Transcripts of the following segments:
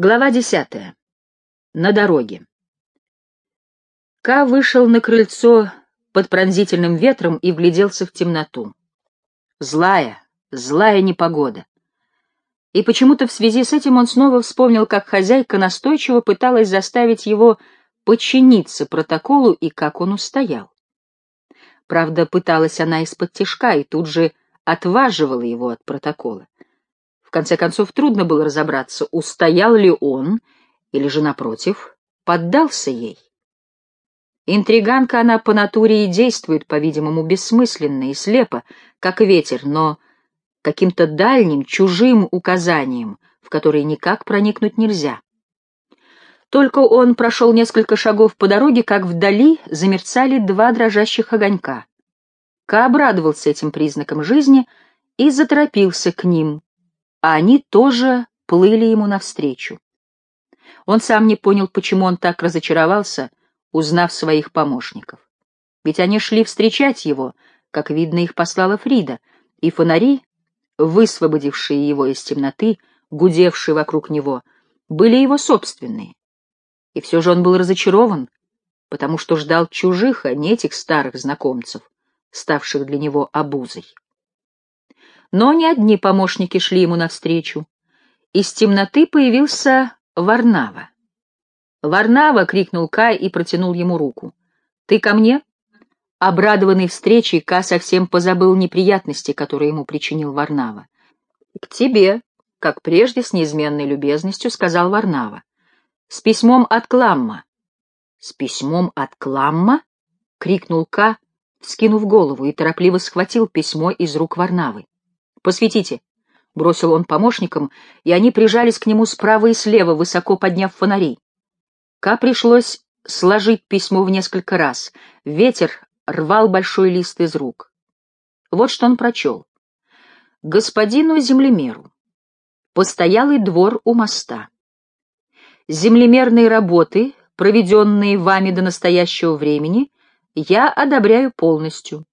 Глава десятая. На дороге. Ка вышел на крыльцо под пронзительным ветром и вгляделся в темноту. Злая, злая непогода. И почему-то в связи с этим он снова вспомнил, как хозяйка настойчиво пыталась заставить его подчиниться протоколу и как он устоял. Правда, пыталась она из-под тишка и тут же отваживала его от протокола. В конце концов, трудно было разобраться, устоял ли он, или же, напротив, поддался ей. Интриганка она по натуре и действует, по-видимому, бессмысленно и слепо, как ветер, но каким-то дальним, чужим указанием, в которые никак проникнуть нельзя. Только он прошел несколько шагов по дороге, как вдали замерцали два дрожащих огонька. Ка обрадовался этим признаком жизни и заторопился к ним, а они тоже плыли ему навстречу. Он сам не понял, почему он так разочаровался, узнав своих помощников. Ведь они шли встречать его, как видно, их послала Фрида, и фонари, высвободившие его из темноты, гудевшие вокруг него, были его собственные. И все же он был разочарован, потому что ждал чужих, а не этих старых знакомцев, ставших для него обузой. Но не одни помощники шли ему навстречу. Из темноты появился Варнава. «Варнава!» — крикнул Кай и протянул ему руку. «Ты ко мне?» Обрадованный встречей, Ка совсем позабыл неприятности, которые ему причинил Варнава. «К тебе», — как прежде с неизменной любезностью сказал Варнава. «С письмом от Кламма». «С письмом от Кламма?» — крикнул Ка, скинув голову, и торопливо схватил письмо из рук Варнавы. «Посветите!» — бросил он помощникам, и они прижались к нему справа и слева, высоко подняв фонари. Ка пришлось сложить письмо в несколько раз. Ветер рвал большой лист из рук. Вот что он прочел. «Господину землемеру. Постоялый двор у моста. Землемерные работы, проведенные вами до настоящего времени, я одобряю полностью.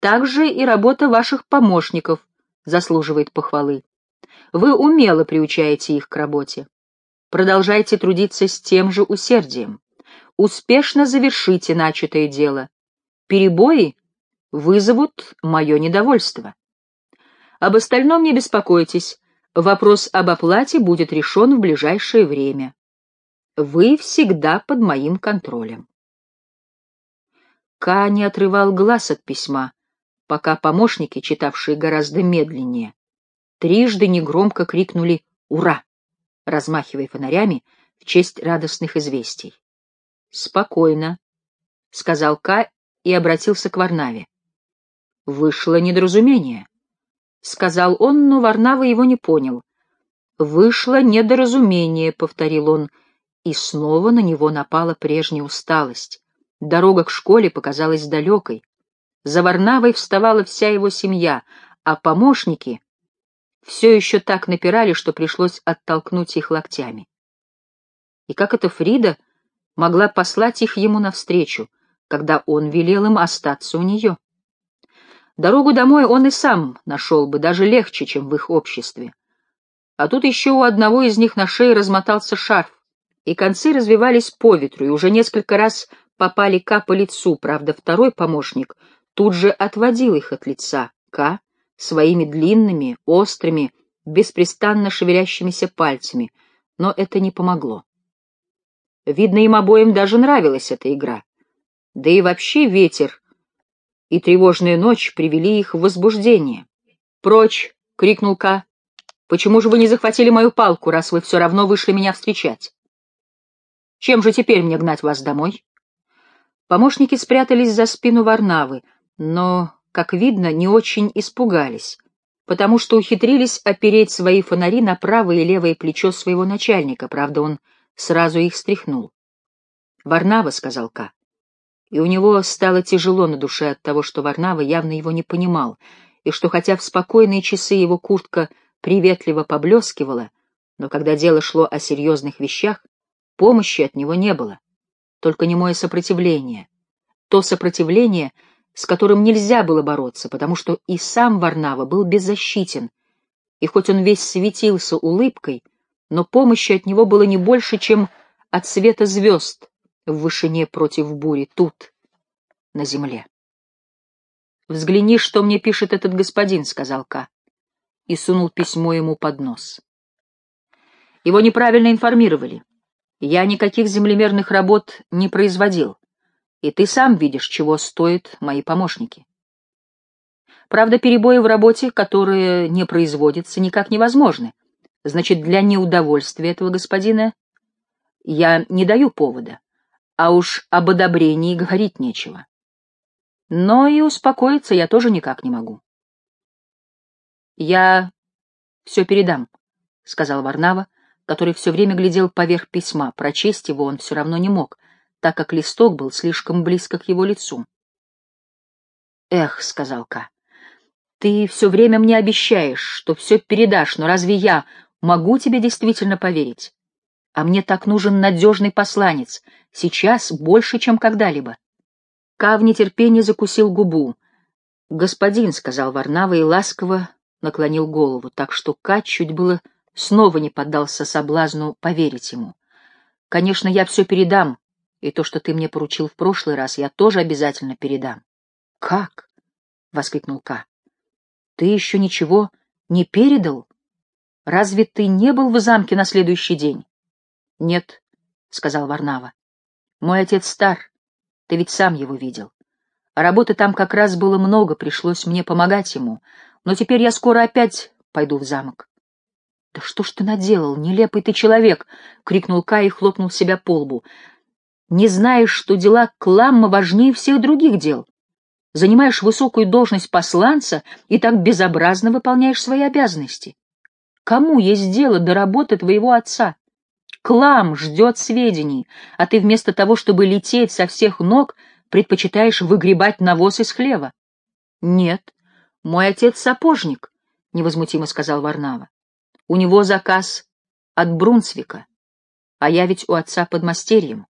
Также и работа ваших помощников, заслуживает похвалы. Вы умело приучаете их к работе. Продолжайте трудиться с тем же усердием. Успешно завершите начатое дело. Перебои вызовут мое недовольство. Об остальном не беспокойтесь. Вопрос об оплате будет решен в ближайшее время. Вы всегда под моим контролем. Ка не отрывал глаз от письма, пока помощники, читавшие гораздо медленнее, трижды негромко крикнули «Ура!», размахивая фонарями в честь радостных известий. «Спокойно», — сказал Ка и обратился к Варнаве. «Вышло недоразумение», — сказал он, но Варнава его не понял. «Вышло недоразумение», — повторил он, и снова на него напала прежняя усталость. Дорога к школе показалась далекой. За Варнавой вставала вся его семья, а помощники все еще так напирали, что пришлось оттолкнуть их локтями. И как эта Фрида могла послать их ему навстречу, когда он велел им остаться у нее? Дорогу домой он и сам нашел бы, даже легче, чем в их обществе. А тут еще у одного из них на шее размотался шарф, и концы развивались по ветру, и уже несколько раз попали Ка по лицу, правда, второй помощник тут же отводил их от лица К своими длинными, острыми, беспрестанно шевелящимися пальцами, но это не помогло. Видно, им обоим даже нравилась эта игра. Да и вообще ветер и тревожная ночь привели их в возбуждение. «Прочь!» — крикнул Ка. «Почему же вы не захватили мою палку, раз вы все равно вышли меня встречать? Чем же теперь мне гнать вас домой?» Помощники спрятались за спину Варнавы, но, как видно, не очень испугались, потому что ухитрились опереть свои фонари на правое и левое плечо своего начальника, правда, он сразу их стряхнул. «Варнава», — сказал Ка. И у него стало тяжело на душе от того, что Варнава явно его не понимал, и что хотя в спокойные часы его куртка приветливо поблескивала, но когда дело шло о серьезных вещах, помощи от него не было, только немое сопротивление. То сопротивление — с которым нельзя было бороться, потому что и сам Варнава был беззащитен, и хоть он весь светился улыбкой, но помощи от него было не больше, чем от света звезд в вышине против бури тут, на земле. «Взгляни, что мне пишет этот господин», — сказал Ка, и сунул письмо ему под нос. Его неправильно информировали. Я никаких землемерных работ не производил, и ты сам видишь, чего стоят мои помощники. Правда, перебои в работе, которые не производятся, никак невозможны. Значит, для неудовольствия этого господина я не даю повода, а уж об одобрении говорить нечего. Но и успокоиться я тоже никак не могу. «Я все передам», — сказал Варнава, который все время глядел поверх письма. Прочесть его он все равно не мог, так как листок был слишком близко к его лицу. «Эх», — сказал Ка, — «ты все время мне обещаешь, что все передашь, но разве я могу тебе действительно поверить? А мне так нужен надежный посланец, сейчас больше, чем когда-либо». Ка в нетерпении закусил губу. «Господин», — сказал Варнава и ласково наклонил голову, так что Ка чуть было снова не поддался соблазну поверить ему. «Конечно, я все передам, и то, что ты мне поручил в прошлый раз, я тоже обязательно передам». «Как?» — воскликнул Ка. «Ты еще ничего не передал? Разве ты не был в замке на следующий день?» «Нет», — сказал Варнава. «Мой отец стар, ты ведь сам его видел. Работы там как раз было много, пришлось мне помогать ему, но теперь я скоро опять пойду в замок. — Да что ж ты наделал, нелепый ты человек! — крикнул Кай и хлопнул себя по лбу. — Не знаешь, что дела Кламма важнее всех других дел. Занимаешь высокую должность посланца и так безобразно выполняешь свои обязанности. Кому есть дело до работы твоего отца? Клам ждет сведений, а ты вместо того, чтобы лететь со всех ног, предпочитаешь выгребать навоз из хлева. — Нет, мой отец сапожник, — невозмутимо сказал Варнава. У него заказ от Брунсвика, а я ведь у отца под мастерьем.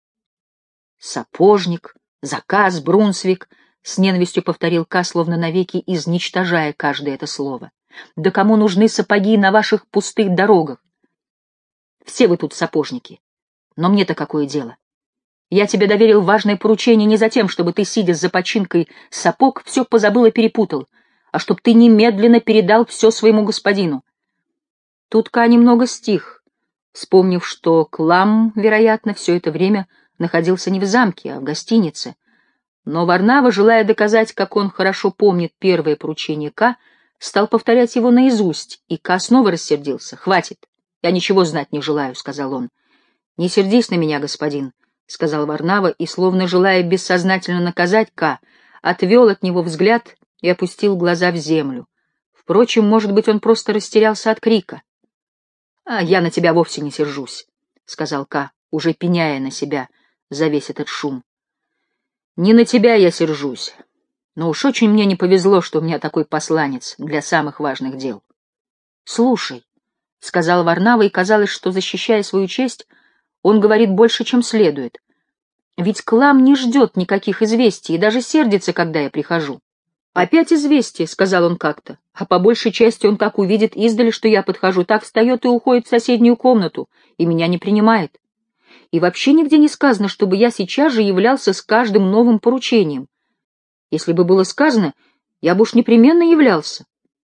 Сапожник, заказ, Брунсвик, — с ненавистью повторил Ка, словно навеки изничтожая каждое это слово. Да кому нужны сапоги на ваших пустых дорогах? Все вы тут сапожники. Но мне-то какое дело? Я тебе доверил важное поручение не за тем, чтобы ты, сидя за починкой сапог, все позабыл и перепутал, а чтобы ты немедленно передал все своему господину. Тут Ка немного стих, вспомнив, что Клам, вероятно, все это время находился не в замке, а в гостинице. Но Варнава, желая доказать, как он хорошо помнит первое поручение Ка, стал повторять его наизусть, и Ка снова рассердился. «Хватит, я ничего знать не желаю», — сказал он. «Не сердись на меня, господин», — сказал Варнава, и, словно желая бессознательно наказать Ка, отвел от него взгляд и опустил глаза в землю. Впрочем, может быть, он просто растерялся от крика. А я на тебя вовсе не сержусь, — сказал Ка, уже пеняя на себя за весь этот шум. Не на тебя я сержусь, но уж очень мне не повезло, что у меня такой посланец для самых важных дел. Слушай, — сказал Варнава, и казалось, что, защищая свою честь, он говорит больше, чем следует. Ведь Клам не ждет никаких известий и даже сердится, когда я прихожу. «Опять известие», — сказал он как-то, а по большей части он как увидит издали, что я подхожу, так встает и уходит в соседнюю комнату, и меня не принимает. И вообще нигде не сказано, чтобы я сейчас же являлся с каждым новым поручением. Если бы было сказано, я бы уж непременно являлся.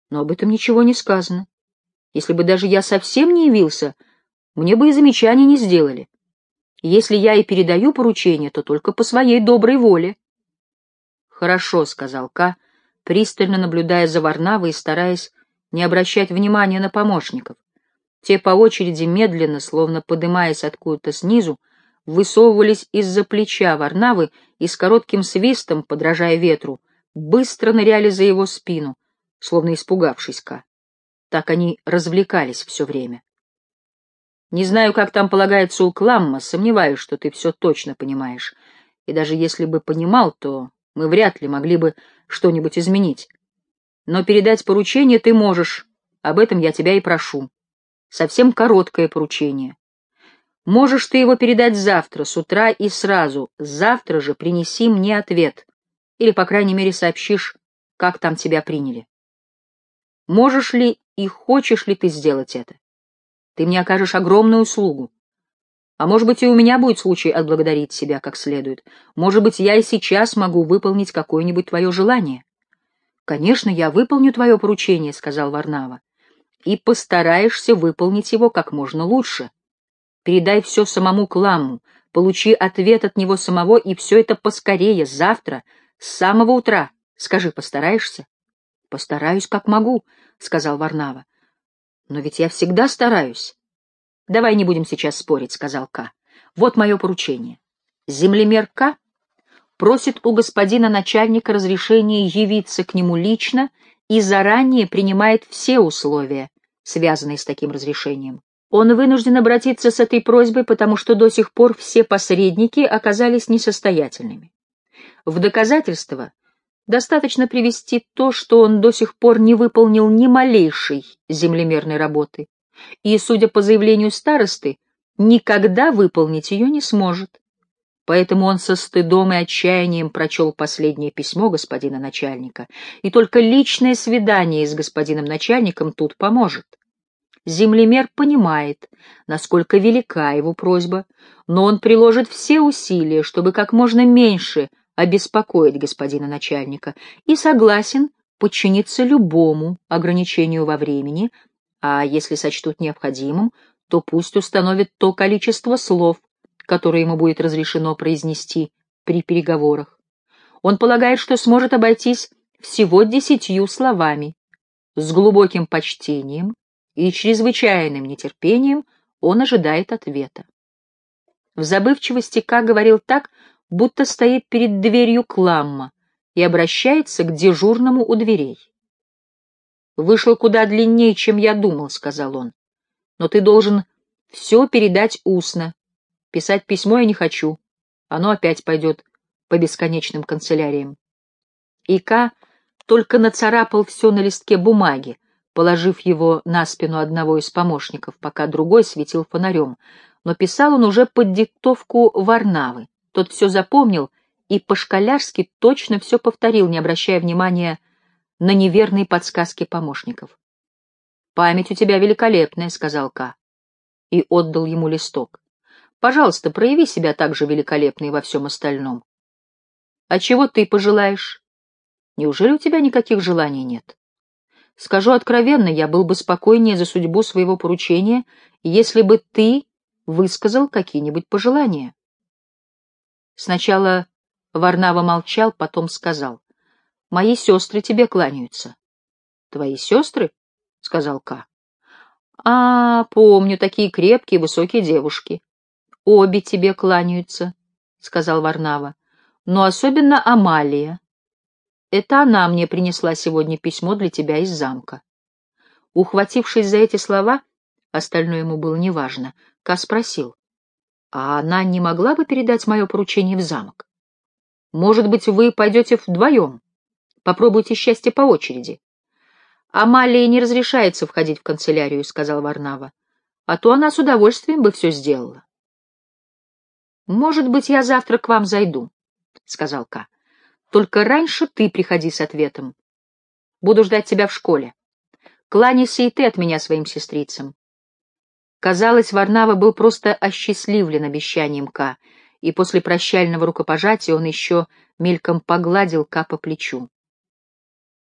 Но об этом ничего не сказано. Если бы даже я совсем не явился, мне бы и замечаний не сделали. Если я и передаю поручение, то только по своей доброй воле. — Хорошо, — сказал Ка, пристально наблюдая за Варнавой и стараясь не обращать внимания на помощников. Те по очереди медленно, словно подымаясь откуда-то снизу, высовывались из-за плеча Варнавы и с коротким свистом, подражая ветру, быстро ныряли за его спину, словно испугавшись Ка. Так они развлекались все время. Не знаю, как там полагается у Кламма, сомневаюсь, что ты все точно понимаешь. И даже если бы понимал, то мы вряд ли могли бы что-нибудь изменить. Но передать поручение ты можешь, об этом я тебя и прошу. Совсем короткое поручение. Можешь ты его передать завтра, с утра и сразу. Завтра же принеси мне ответ. Или, по крайней мере, сообщишь, как там тебя приняли. Можешь ли и хочешь ли ты сделать это? Ты мне окажешь огромную услугу. А может быть, и у меня будет случай отблагодарить себя как следует. Может быть, я и сейчас могу выполнить какое-нибудь твое желание. — Конечно, я выполню твое поручение, — сказал Варнава, — и постараешься выполнить его как можно лучше. Передай все самому Кламу, получи ответ от него самого, и все это поскорее, завтра, с самого утра. Скажи, постараешься? — Постараюсь, как могу, — сказал Варнава. — Но ведь я всегда стараюсь. — Давай не будем сейчас спорить, — сказал К. — Вот мое поручение. Землемер К просит у господина начальника разрешения явиться к нему лично и заранее принимает все условия, связанные с таким разрешением. Он вынужден обратиться с этой просьбой, потому что до сих пор все посредники оказались несостоятельными. В доказательство достаточно привести то, что он до сих пор не выполнил ни малейшей землемерной работы, и, судя по заявлению старосты, никогда выполнить ее не сможет. Поэтому он со стыдом и отчаянием прочел последнее письмо господина начальника, и только личное свидание с господином начальником тут поможет. Землемер понимает, насколько велика его просьба, но он приложит все усилия, чтобы как можно меньше обеспокоить господина начальника, и согласен подчиниться любому ограничению во времени, а если сочтут необходимым, то пусть установят то количество слов, которое ему будет разрешено произнести при переговорах. Он полагает, что сможет обойтись всего десятью словами. С глубоким почтением и чрезвычайным нетерпением он ожидает ответа. В забывчивости Ка говорил так, будто стоит перед дверью кламма и обращается к дежурному у дверей. Вышло куда длиннее, чем я думал, — сказал он. Но ты должен все передать устно. Писать письмо я не хочу. Оно опять пойдет по бесконечным канцеляриям. Ика только нацарапал все на листке бумаги, положив его на спину одного из помощников, пока другой светил фонарем, но писал он уже под диктовку Варнавы. Тот все запомнил и по-школярски точно все повторил, не обращая внимания на неверные подсказки помощников. «Память у тебя великолепная», — сказал Ка, и отдал ему листок. «Пожалуйста, прояви себя так же великолепно и во всем остальном». «А чего ты пожелаешь?» «Неужели у тебя никаких желаний нет?» «Скажу откровенно, я был бы спокойнее за судьбу своего поручения, если бы ты высказал какие-нибудь пожелания». Сначала Варнава молчал, потом сказал. Мои сестры тебе кланяются. — Твои сестры? — сказал Ка. — А, помню, такие крепкие, высокие девушки. — Обе тебе кланяются, — сказал Варнава. — Но особенно Амалия. Это она мне принесла сегодня письмо для тебя из замка. Ухватившись за эти слова, остальное ему было неважно, Ка спросил. — А она не могла бы передать мое поручение в замок? Может быть, вы пойдете вдвоем? Попробуйте счастье по очереди. Амалии не разрешается входить в канцелярию, — сказал Варнава. А то она с удовольствием бы все сделала. Может быть, я завтра к вам зайду, — сказал Ка. Только раньше ты приходи с ответом. Буду ждать тебя в школе. Кланяйся и ты от меня своим сестрицам. Казалось, Варнава был просто осчастливлен обещанием Ка, и после прощального рукопожатия он еще мельком погладил Ка по плечу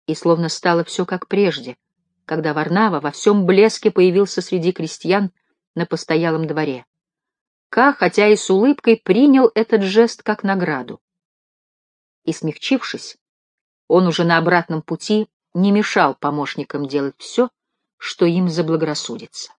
и словно стало все как прежде, когда Варнава во всем блеске появился среди крестьян на постоялом дворе. Ка, хотя и с улыбкой, принял этот жест как награду. И, смягчившись, он уже на обратном пути не мешал помощникам делать все, что им заблагорассудится.